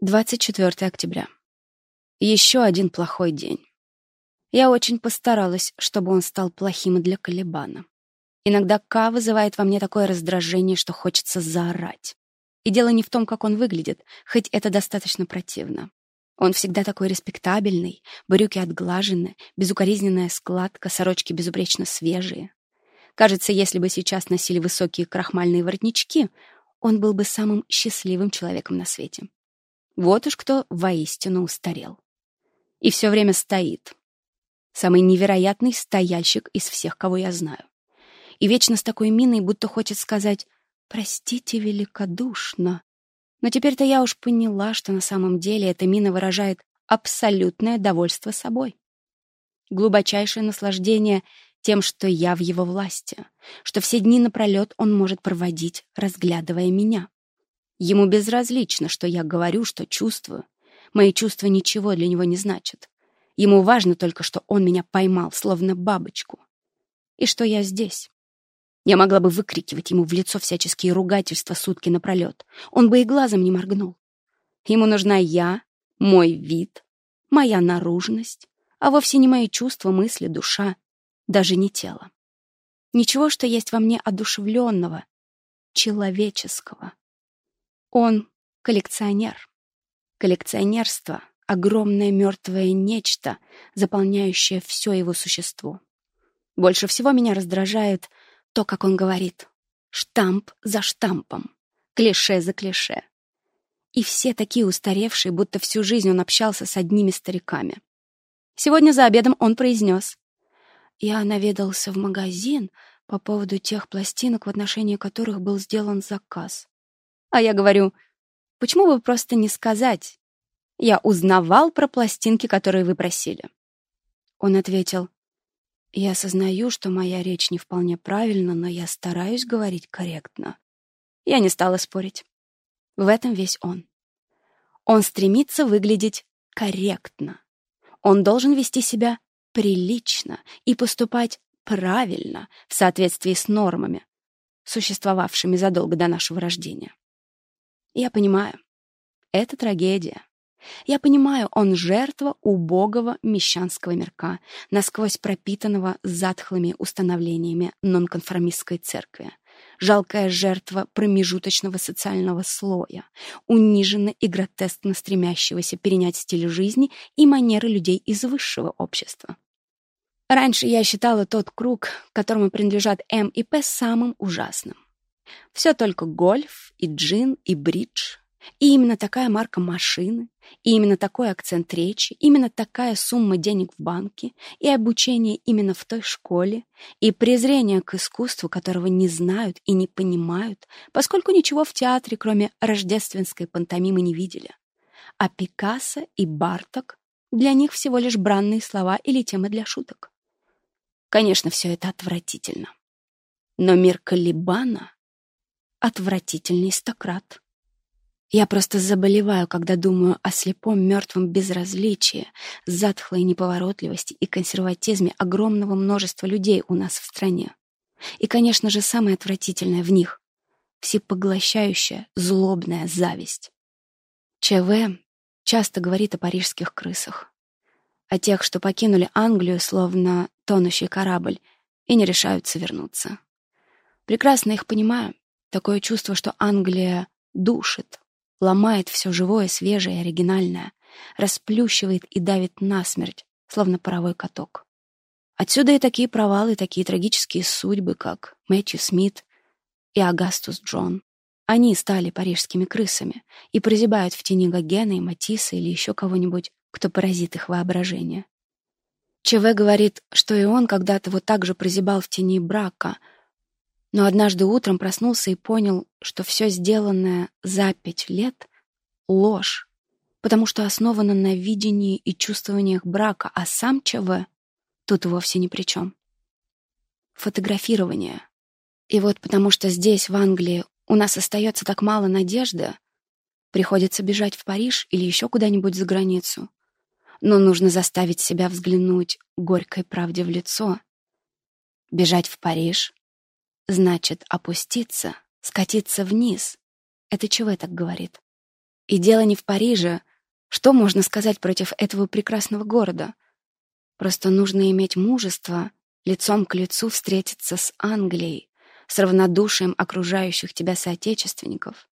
24 октября. Еще один плохой день. Я очень постаралась, чтобы он стал плохим для Калибана. Иногда Ка вызывает во мне такое раздражение, что хочется заорать. И дело не в том, как он выглядит, хоть это достаточно противно. Он всегда такой респектабельный, брюки отглажены, безукоризненная складка, сорочки безупречно свежие. Кажется, если бы сейчас носили высокие крахмальные воротнички, он был бы самым счастливым человеком на свете. Вот уж кто воистину устарел. И все время стоит. Самый невероятный стояльщик из всех, кого я знаю. И вечно с такой миной, будто хочет сказать «Простите великодушно». Но теперь-то я уж поняла, что на самом деле эта мина выражает абсолютное довольство собой. Глубочайшее наслаждение тем, что я в его власти, что все дни напролет он может проводить, разглядывая меня. Ему безразлично, что я говорю, что чувствую. Мои чувства ничего для него не значат. Ему важно только, что он меня поймал, словно бабочку. И что я здесь. Я могла бы выкрикивать ему в лицо всяческие ругательства сутки напролет. Он бы и глазом не моргнул. Ему нужна я, мой вид, моя наружность, а вовсе не мои чувства, мысли, душа, даже не тело. Ничего, что есть во мне одушевленного, человеческого. Он коллекционер. Коллекционерство — огромное мертвое нечто, заполняющее все его существо. Больше всего меня раздражает то, как он говорит. Штамп за штампом, клише за клише. И все такие устаревшие, будто всю жизнь он общался с одними стариками. Сегодня за обедом он произнес. Я наведался в магазин по поводу тех пластинок, в отношении которых был сделан заказ. А я говорю, почему бы просто не сказать? Я узнавал про пластинки, которые вы просили. Он ответил, я осознаю, что моя речь не вполне правильна, но я стараюсь говорить корректно. Я не стала спорить. В этом весь он. Он стремится выглядеть корректно. Он должен вести себя прилично и поступать правильно в соответствии с нормами, существовавшими задолго до нашего рождения. Я понимаю, это трагедия. Я понимаю, он жертва убогого мещанского мирка, насквозь пропитанного затхлыми установлениями нонконформистской церкви. Жалкая жертва промежуточного социального слоя, униженно и гротескно стремящегося перенять стиль жизни и манеры людей из высшего общества. Раньше я считала тот круг, которому принадлежат М и П, самым ужасным. Все только гольф и джин и бридж. И именно такая марка машины, и именно такой акцент речи, именно такая сумма денег в банке, и обучение именно в той школе, и презрение к искусству, которого не знают и не понимают, поскольку ничего в театре, кроме рождественской пантомимы, не видели. А Пикассо и Барток для них всего лишь бранные слова или темы для шуток. Конечно, все это отвратительно. Но мир Калибана отвратительный стократ. Я просто заболеваю, когда думаю о слепом мертвом безразличии, затхлой неповоротливости и консерватизме огромного множества людей у нас в стране. И, конечно же, самое отвратительное в них — всепоглощающая, злобная зависть. ЧВ часто говорит о парижских крысах. О тех, что покинули Англию, словно тонущий корабль, и не решаются вернуться. Прекрасно их понимаю. Такое чувство, что Англия душит, ломает все живое, свежее и оригинальное, расплющивает и давит насмерть, словно паровой каток. Отсюда и такие провалы, такие трагические судьбы, как Мэтью Смит и Агастус Джон. Они стали парижскими крысами и прозябают в тени Гогена и Матисса или еще кого-нибудь, кто поразит их воображение. ЧВ говорит, что и он когда-то вот так же прозябал в тени брака — но однажды утром проснулся и понял, что все сделанное за пять лет — ложь, потому что основано на видении и чувствованиях брака, а сам ЧВ тут вовсе ни при чем. Фотографирование. И вот потому что здесь, в Англии, у нас остается так мало надежды, приходится бежать в Париж или еще куда-нибудь за границу. Но нужно заставить себя взглянуть горькой правде в лицо. Бежать в Париж Значит, опуститься, скатиться вниз. Это чего так говорит? И дело не в Париже. Что можно сказать против этого прекрасного города? Просто нужно иметь мужество лицом к лицу встретиться с Англией, с равнодушием окружающих тебя соотечественников.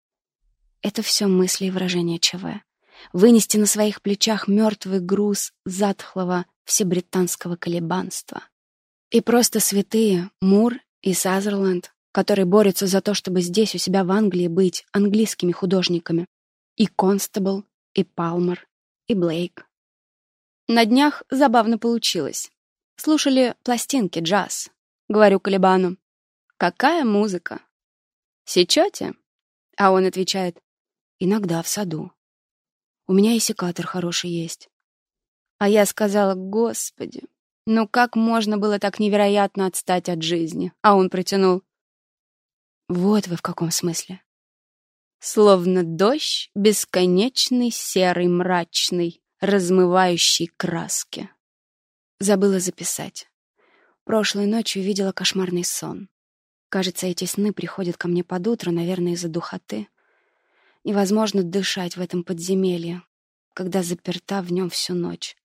Это все мысли и выражения ЧВ. Вынести на своих плечах мертвый груз затхлого всебританского колебанства. И просто святые Мур и Сазерленд, которые борются за то, чтобы здесь у себя в Англии быть английскими художниками. И Констабл, и Палмер, и Блейк. На днях забавно получилось. Слушали пластинки, джаз. Говорю Калибану. «Какая музыка?» «Сечете?» А он отвечает. «Иногда в саду. У меня и секатор хороший есть». А я сказала, «Господи, ну как можно было так невероятно отстать от жизни?» А он протянул. «Вот вы в каком смысле». Словно дождь, бесконечный, серый, мрачный, размывающий краски. Забыла записать. Прошлой ночью видела кошмарный сон. Кажется, эти сны приходят ко мне под утро, наверное, из-за духоты. Невозможно дышать в этом подземелье, когда заперта в нем всю ночь.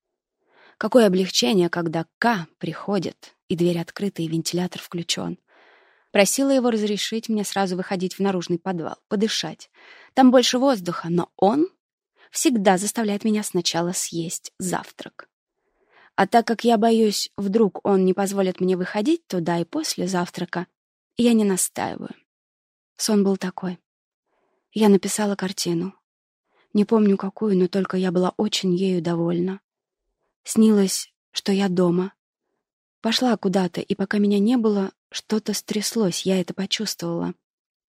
Какое облегчение, когда К приходит, и дверь открыта, и вентилятор включен. Просила его разрешить мне сразу выходить в наружный подвал, подышать. Там больше воздуха, но он всегда заставляет меня сначала съесть завтрак. А так как я боюсь, вдруг он не позволит мне выходить туда и после завтрака, я не настаиваю. Сон был такой. Я написала картину. Не помню какую, но только я была очень ею довольна. Снилось, что я дома. Пошла куда-то, и пока меня не было, что-то стряслось, я это почувствовала.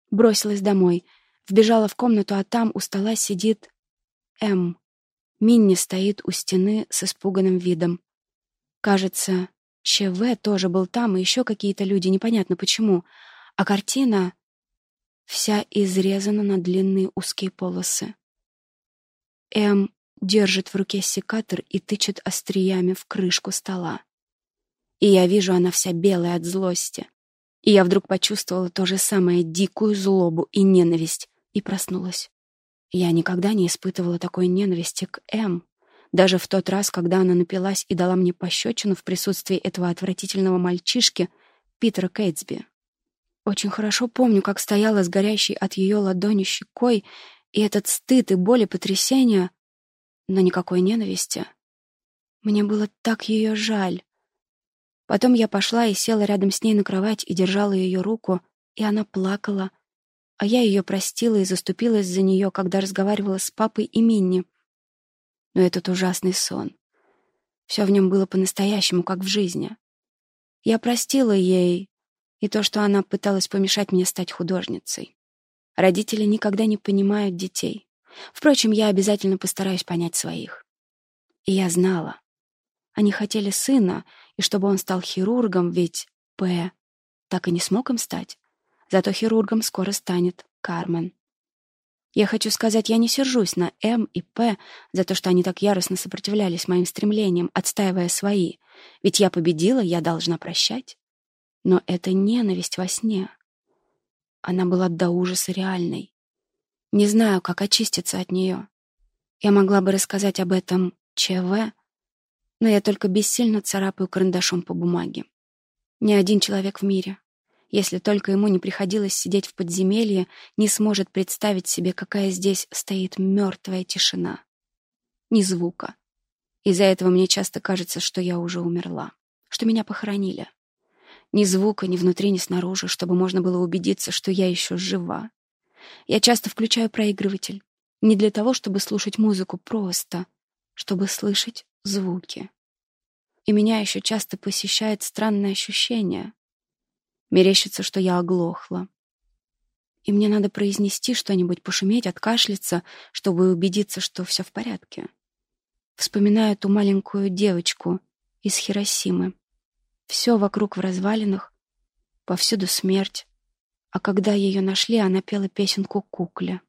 Бросилась домой, вбежала в комнату, а там у стола сидит М. Минни стоит у стены с испуганным видом. Кажется, ЧВ тоже был там, и еще какие-то люди, непонятно почему. А картина вся изрезана на длинные узкие полосы. М держит в руке секатор и тычет остриями в крышку стола. И я вижу, она вся белая от злости. И я вдруг почувствовала то же самое, дикую злобу и ненависть, и проснулась. Я никогда не испытывала такой ненависти к М. Даже в тот раз, когда она напилась и дала мне пощечину в присутствии этого отвратительного мальчишки, Питера Кейтсби. Очень хорошо помню, как стояла с горящей от ее ладони щекой, и этот стыд и боль и потрясение, но никакой ненависти. Мне было так ее жаль. Потом я пошла и села рядом с ней на кровать и держала ее руку, и она плакала, а я ее простила и заступилась за нее, когда разговаривала с папой и Минни но этот ужасный сон. Все в нем было по-настоящему, как в жизни. Я простила ей и то, что она пыталась помешать мне стать художницей. Родители никогда не понимают детей. Впрочем, я обязательно постараюсь понять своих. И я знала. Они хотели сына, и чтобы он стал хирургом, ведь П. так и не смог им стать. Зато хирургом скоро станет Кармен. Я хочу сказать, я не сержусь на М и П за то, что они так яростно сопротивлялись моим стремлениям, отстаивая свои. Ведь я победила, я должна прощать. Но это ненависть во сне. Она была до ужаса реальной. Не знаю, как очиститься от нее. Я могла бы рассказать об этом ЧВ, но я только бессильно царапаю карандашом по бумаге. Ни один человек в мире, если только ему не приходилось сидеть в подземелье, не сможет представить себе, какая здесь стоит мертвая тишина. Ни звука. Из-за этого мне часто кажется, что я уже умерла, что меня похоронили. Ни звука ни внутри, ни снаружи, чтобы можно было убедиться, что я еще жива. Я часто включаю проигрыватель. Не для того, чтобы слушать музыку, просто, чтобы слышать звуки. И меня еще часто посещает странное ощущение, Мерещится, что я оглохла. И мне надо произнести что-нибудь, пошуметь, откашляться, чтобы убедиться, что все в порядке. Вспоминаю ту маленькую девочку из Хиросимы. Все вокруг в развалинах, повсюду смерть. А когда ее нашли, она пела песенку кукле.